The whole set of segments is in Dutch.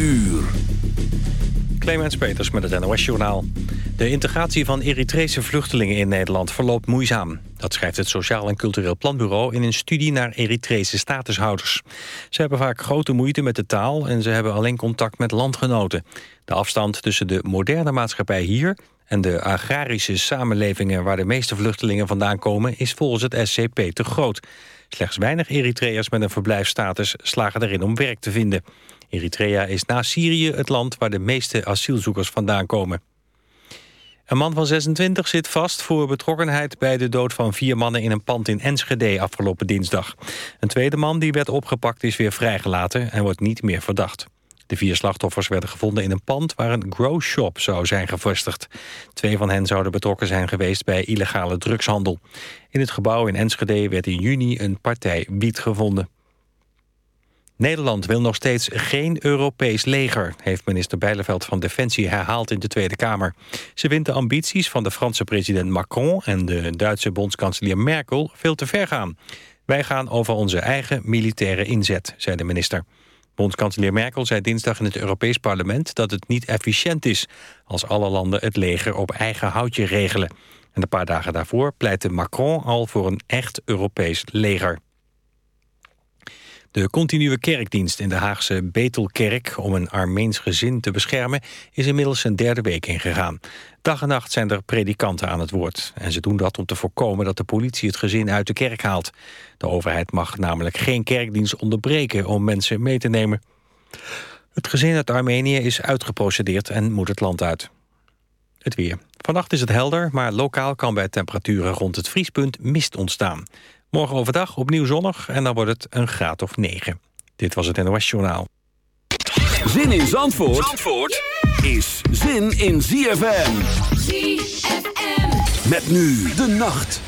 uur. Clemens Peters met het NOS-journaal. De integratie van Eritrese vluchtelingen in Nederland verloopt moeizaam. Dat schrijft het Sociaal en Cultureel Planbureau in een studie naar Eritrese statushouders. Ze hebben vaak grote moeite met de taal en ze hebben alleen contact met landgenoten. De afstand tussen de moderne maatschappij hier en de agrarische samenlevingen waar de meeste vluchtelingen vandaan komen is volgens het SCP te groot. Slechts weinig Eritreërs met een verblijfsstatus slagen erin om werk te vinden. Eritrea is na Syrië het land waar de meeste asielzoekers vandaan komen. Een man van 26 zit vast voor betrokkenheid bij de dood van vier mannen in een pand in Enschede afgelopen dinsdag. Een tweede man die werd opgepakt is weer vrijgelaten en wordt niet meer verdacht. De vier slachtoffers werden gevonden in een pand waar een grow shop zou zijn gevestigd. Twee van hen zouden betrokken zijn geweest bij illegale drugshandel. In het gebouw in Enschede werd in juni een partij wiet gevonden. Nederland wil nog steeds geen Europees leger... heeft minister Bijleveld van Defensie herhaald in de Tweede Kamer. Ze vindt de ambities van de Franse president Macron... en de Duitse bondskanselier Merkel veel te ver gaan. Wij gaan over onze eigen militaire inzet, zei de minister. Bondskanselier Merkel zei dinsdag in het Europees Parlement... dat het niet efficiënt is als alle landen het leger op eigen houtje regelen. En een paar dagen daarvoor pleitte Macron al voor een echt Europees leger. De continue kerkdienst in de Haagse Betelkerk om een Armeens gezin te beschermen is inmiddels een derde week ingegaan. Dag en nacht zijn er predikanten aan het woord. En ze doen dat om te voorkomen dat de politie het gezin uit de kerk haalt. De overheid mag namelijk geen kerkdienst onderbreken om mensen mee te nemen. Het gezin uit Armenië is uitgeprocedeerd en moet het land uit. Het weer. Vannacht is het helder, maar lokaal kan bij temperaturen rond het vriespunt mist ontstaan. Morgen overdag opnieuw zonnig en dan wordt het een graad of 9. Dit was het NOS Journaal. Zin in Zandvoort, Zandvoort is zin in ZFM. ZFM. Met nu de nacht.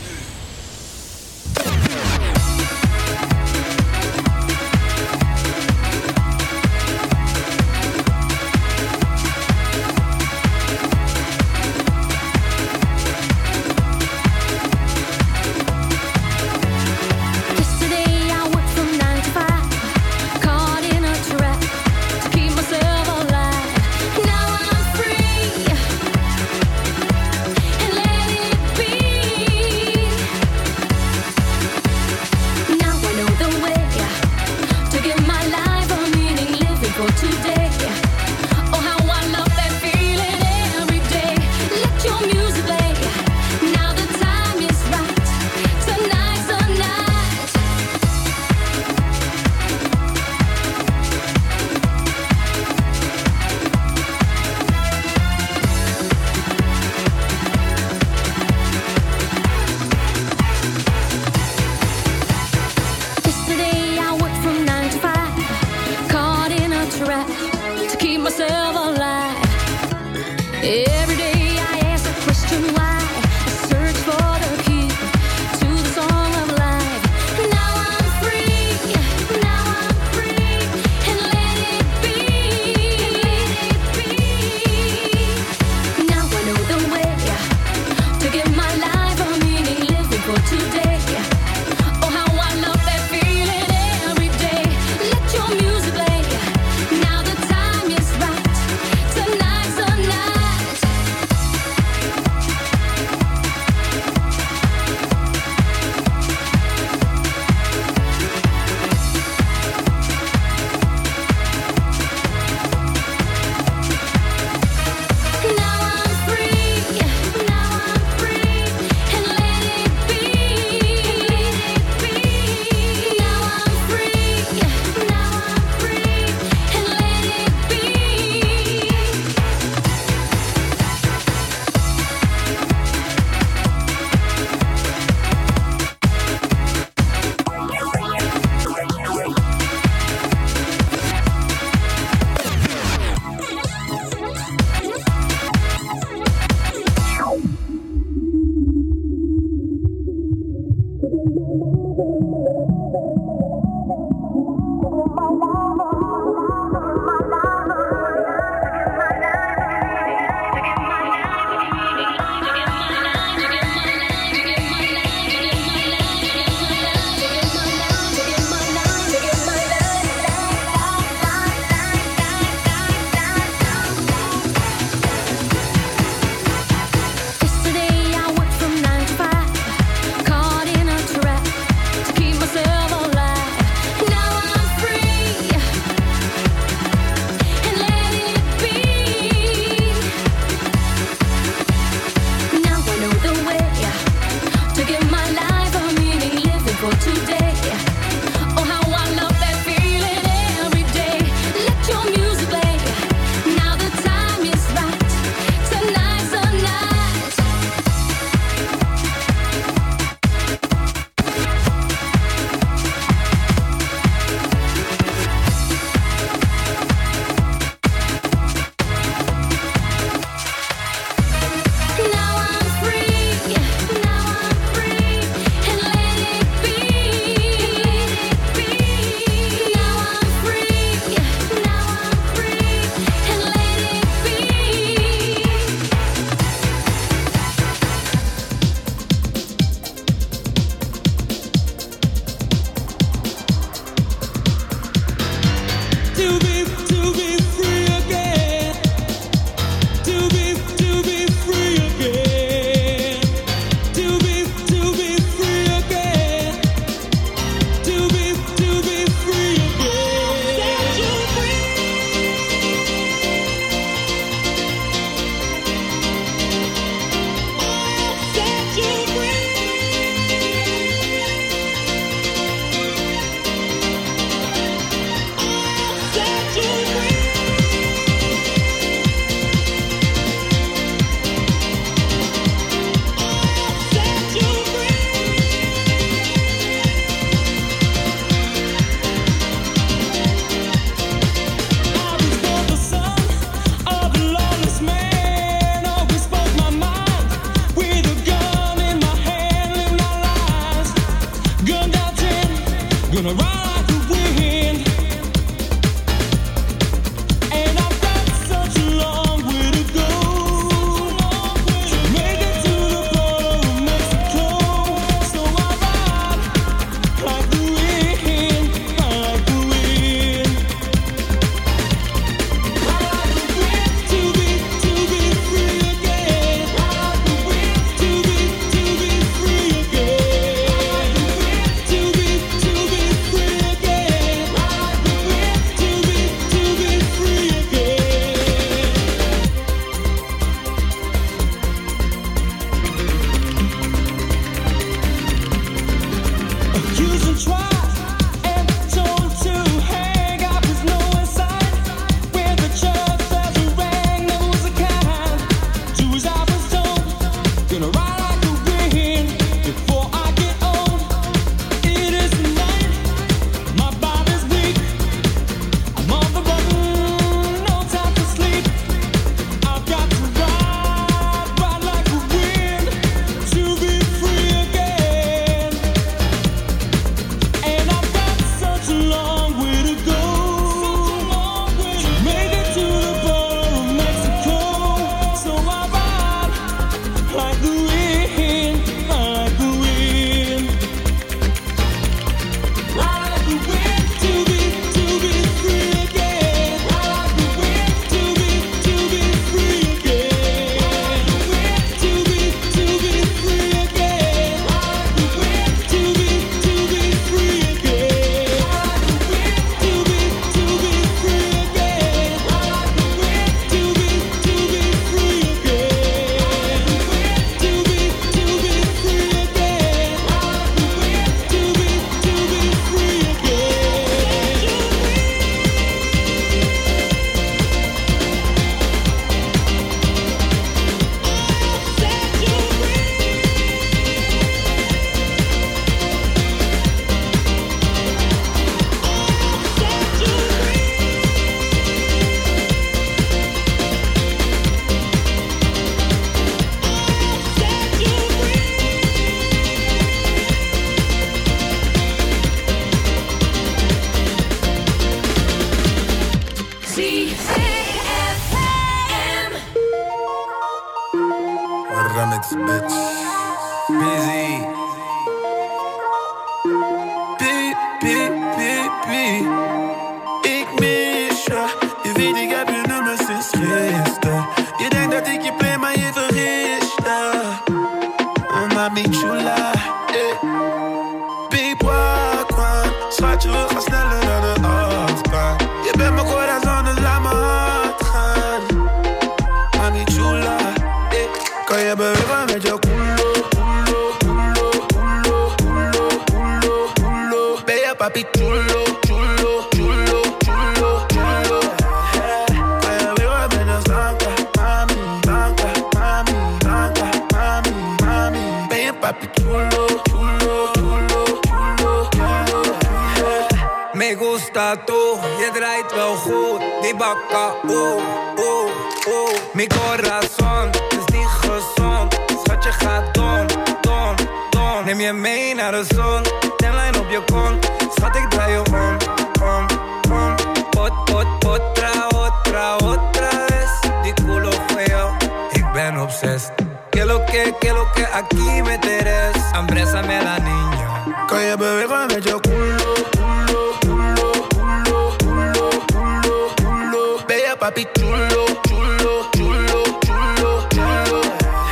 yeah, papi chulo, chulo, chulo, chulo, chulo.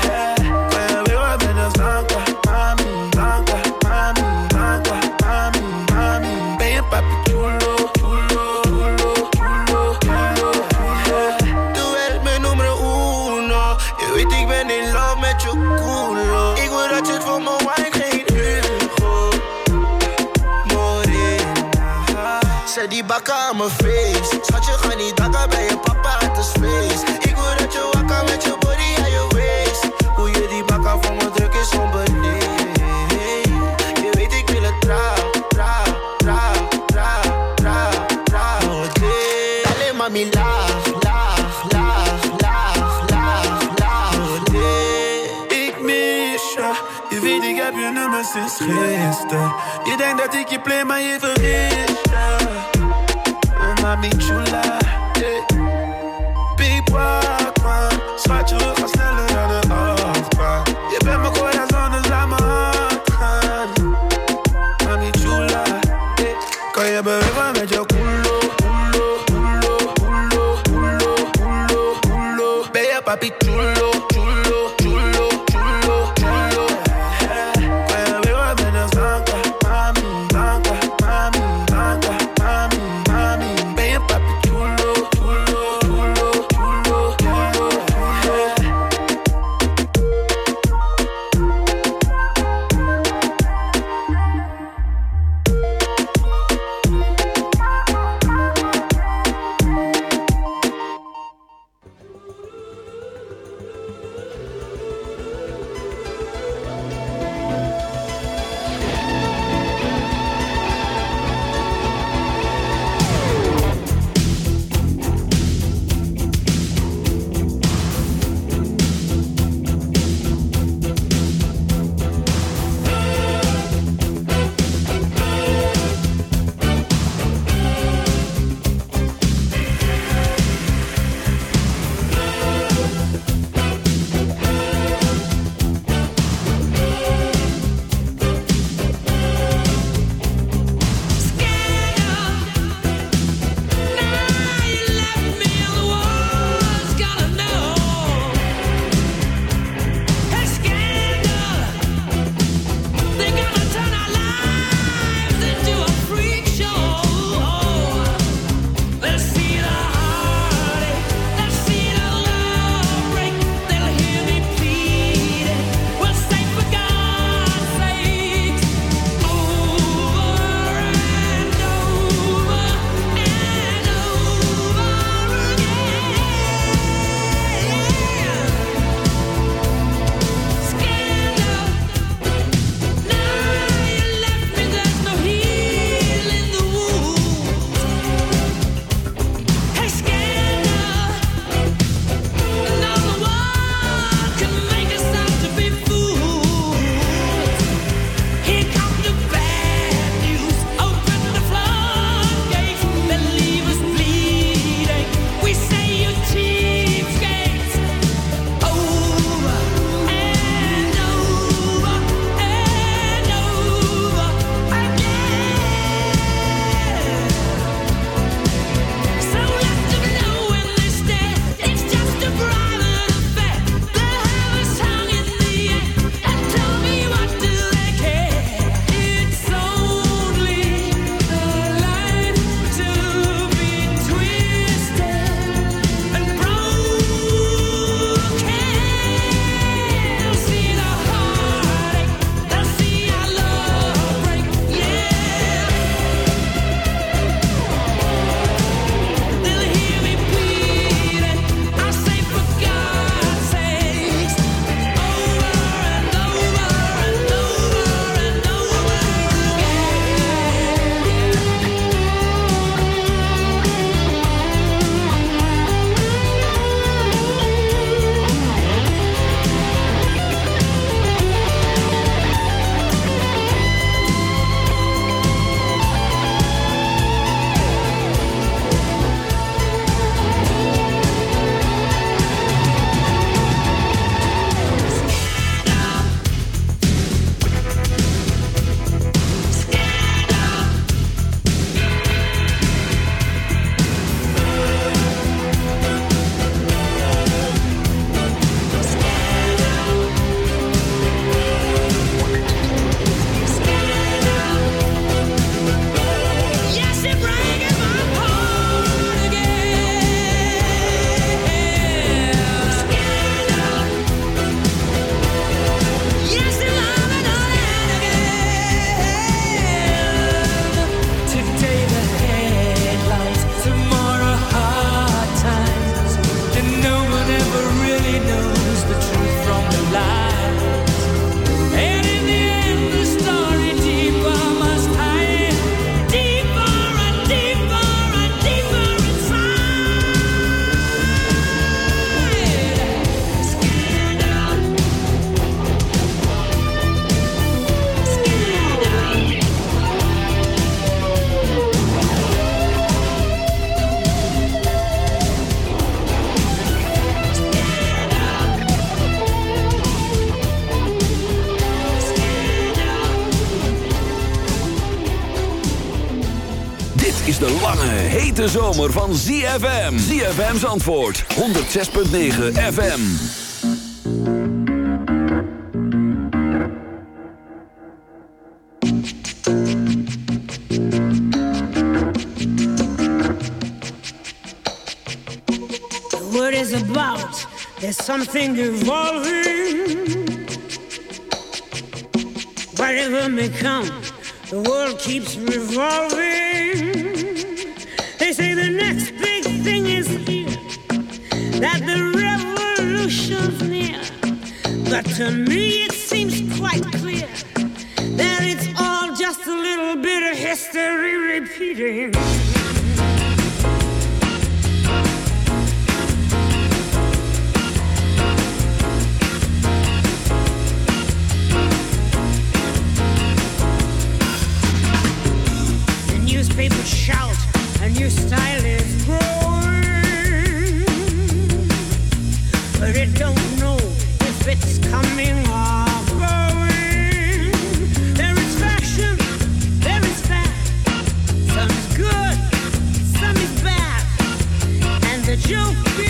Yeah. Cuando veo a menos manca, mami, manca, mami, manca, mami, mami. Ven, papi chulo, chulo, chulo, chulo, chulo, yeah. Tú eres mijn nummer uno. Je weet ik ben in love met je culo. Ik wil dat je het voor me wijn geen Hugo. Morena. Zet die bakken aan mijn I think you play my favorite. Oh, mami chula. hete zomer van ZFM. ZFM's antwoord. 106.9 FM. The word is about. There's something evolving. Whatever may come, the world keeps revolving. To me, it seems quite clear that it's all just a little bit of history repeating. that you feel.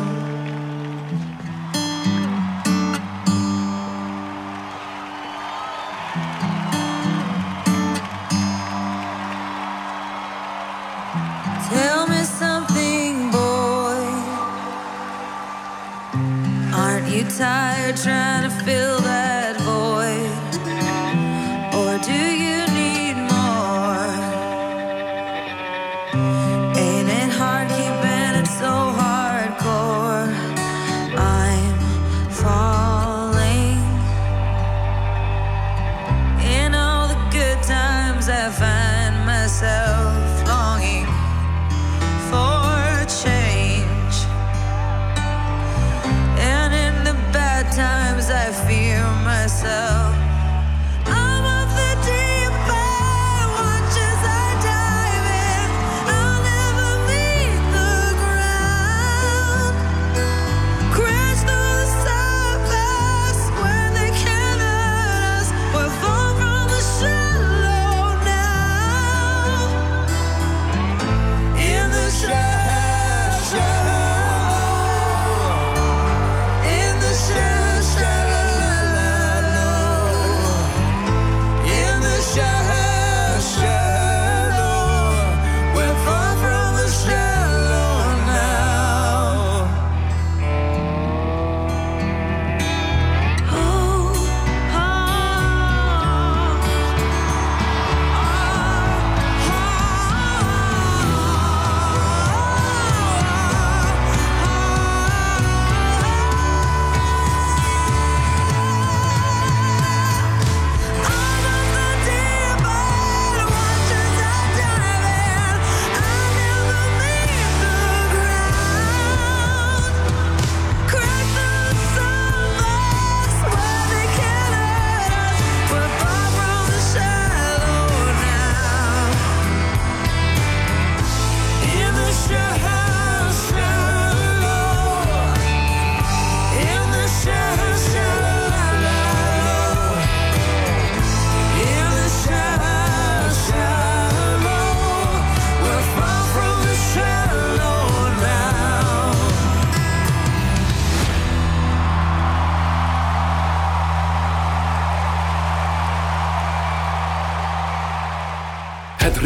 try to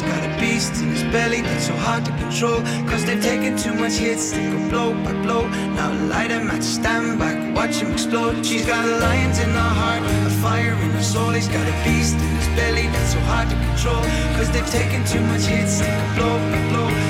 has got a beast in his belly that's so hard to control. Cause they've taken too much hits, they go blow by blow. Now light him at stand back, watch him explode. She's got a lions in her heart, a fire in her soul. He's got a beast in his belly that's so hard to control. Cause they've taken too much hits, they go blow by blow.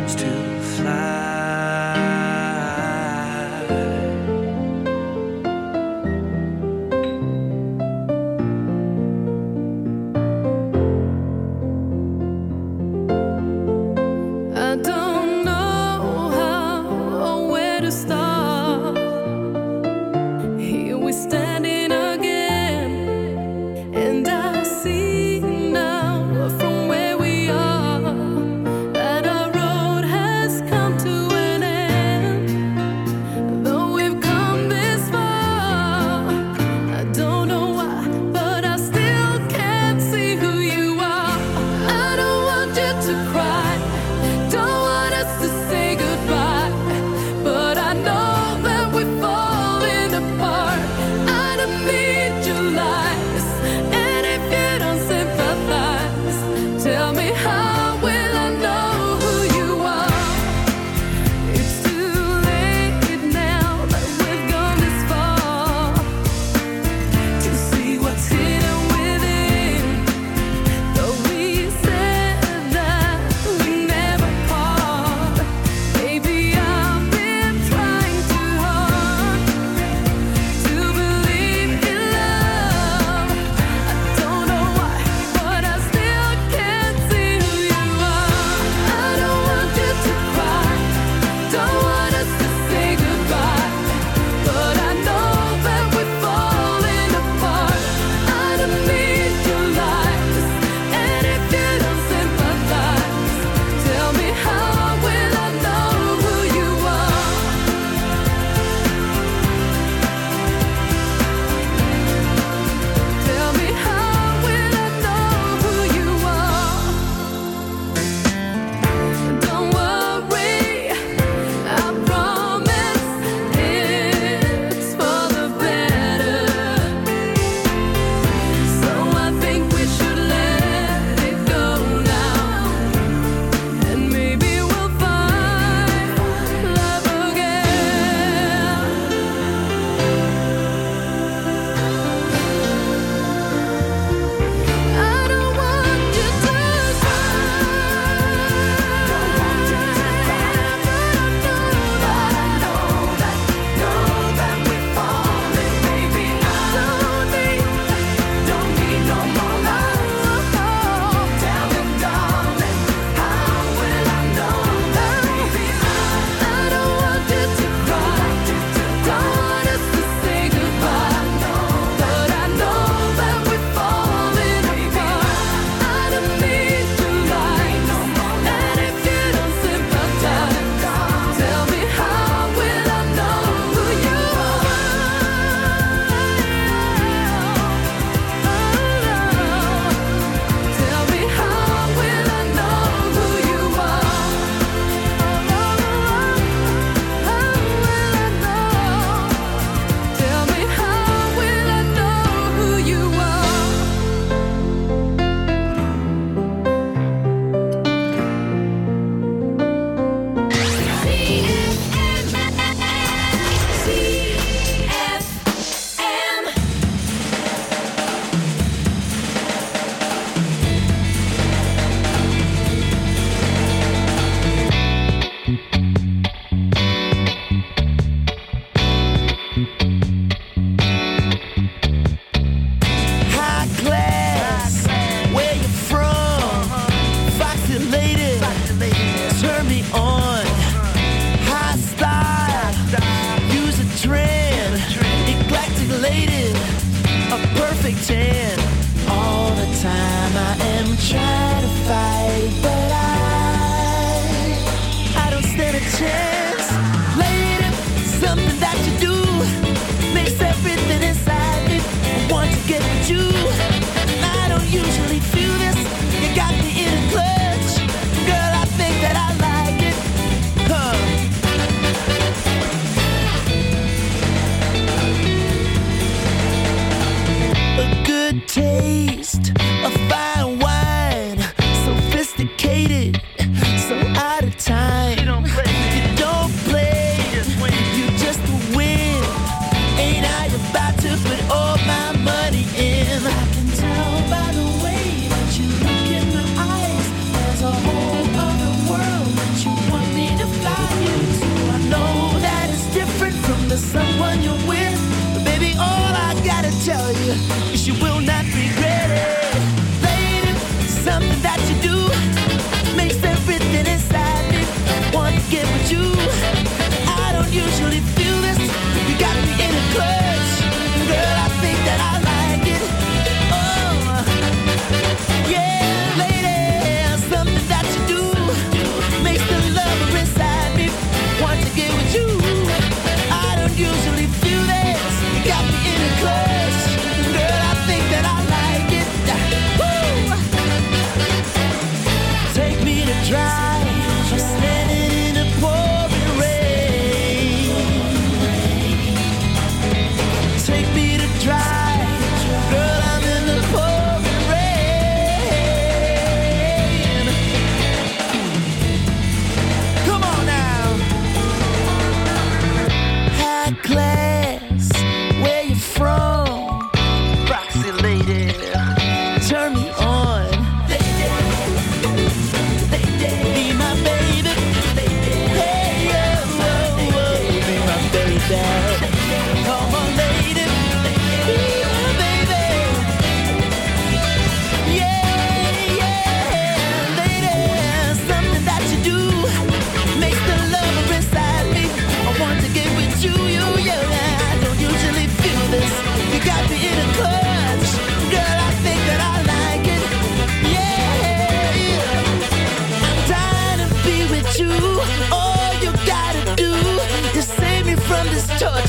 you.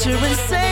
to insane